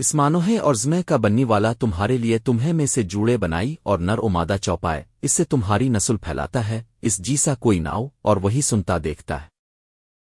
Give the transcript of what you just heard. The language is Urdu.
اسمانوہے اور زمہ کا بننے والا تمہارے لیے تمہیں میں سے جوڑے بنائی اور نر و مادہ چوپائے، اس سے تمہاری نسل پھیلاتا ہے، اس جیسا کوئی ناؤ اور وہی سنتا دیکھتا ہے۔